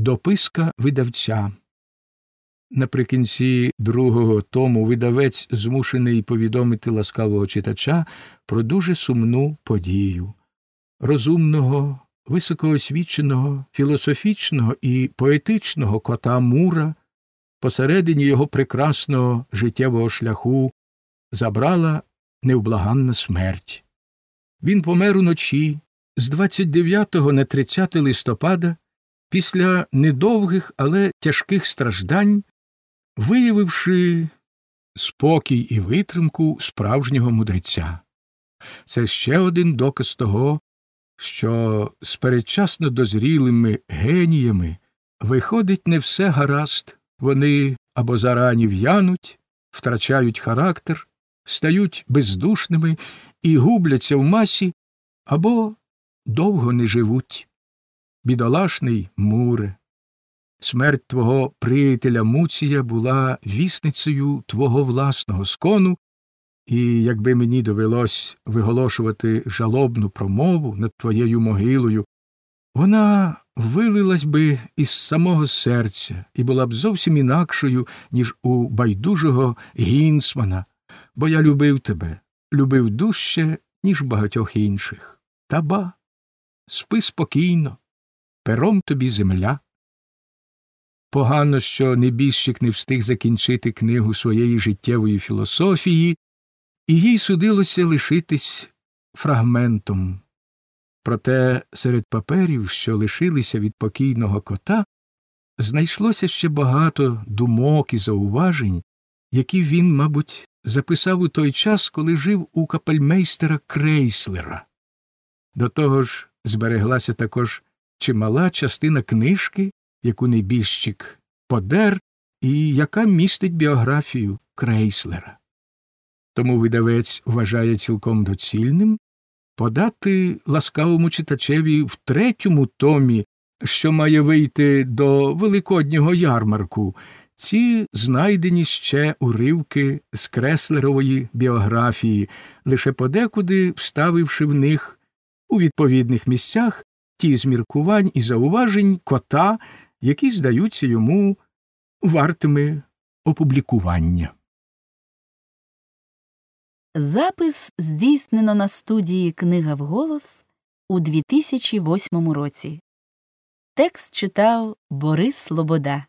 Дописка видавця. Наприкінці другого тому видавець змушений повідомити ласкавого читача про дуже сумну подію. Розумного, високоосвіченого, філософічного і поетичного кота Мура посередині його прекрасного життєвого шляху забрала невблаганна смерть. Він помер уночі з 29 на 30 листопада після недовгих, але тяжких страждань, виявивши спокій і витримку справжнього мудреця. Це ще один доказ того, що з передчасно дозрілими геніями виходить не все гаразд, вони або зарані в'януть, втрачають характер, стають бездушними і губляться в масі, або довго не живуть. Бідолашний Муре, смерть твого приятеля Муція була вісницею твого власного скону, і якби мені довелось виголошувати жалобну промову над твоєю могилою, вона вилилась би із самого серця і була б зовсім інакшою, ніж у байдужого гінсмана, бо я любив тебе, любив дужче, ніж багатьох інших. Та ба, спи спокійно, пером тобі земля. Погано, що небіжчик не встиг закінчити книгу своєї життєвої філософії, і їй судилося лишитись фрагментом. Проте серед паперів, що лишилися від покійного кота, знайшлося ще багато думок і зауважень, які він, мабуть, записав у той час, коли жив у капельмейстера Крейслера. До того ж, збереглася також чимала частина книжки, яку небіжчик подер і яка містить біографію Крейслера. Тому видавець вважає цілком доцільним подати ласкавому читачеві в третьому томі, що має вийти до великоднього ярмарку, ці знайдені ще уривки з креслерової біографії, лише подекуди вставивши в них у відповідних місцях ті зміркувань і зауважень кота, які здаються йому вартими опублікування. Запис здійснено на студії Книга вголос у 2008 році. Текст читав Борис Лобода.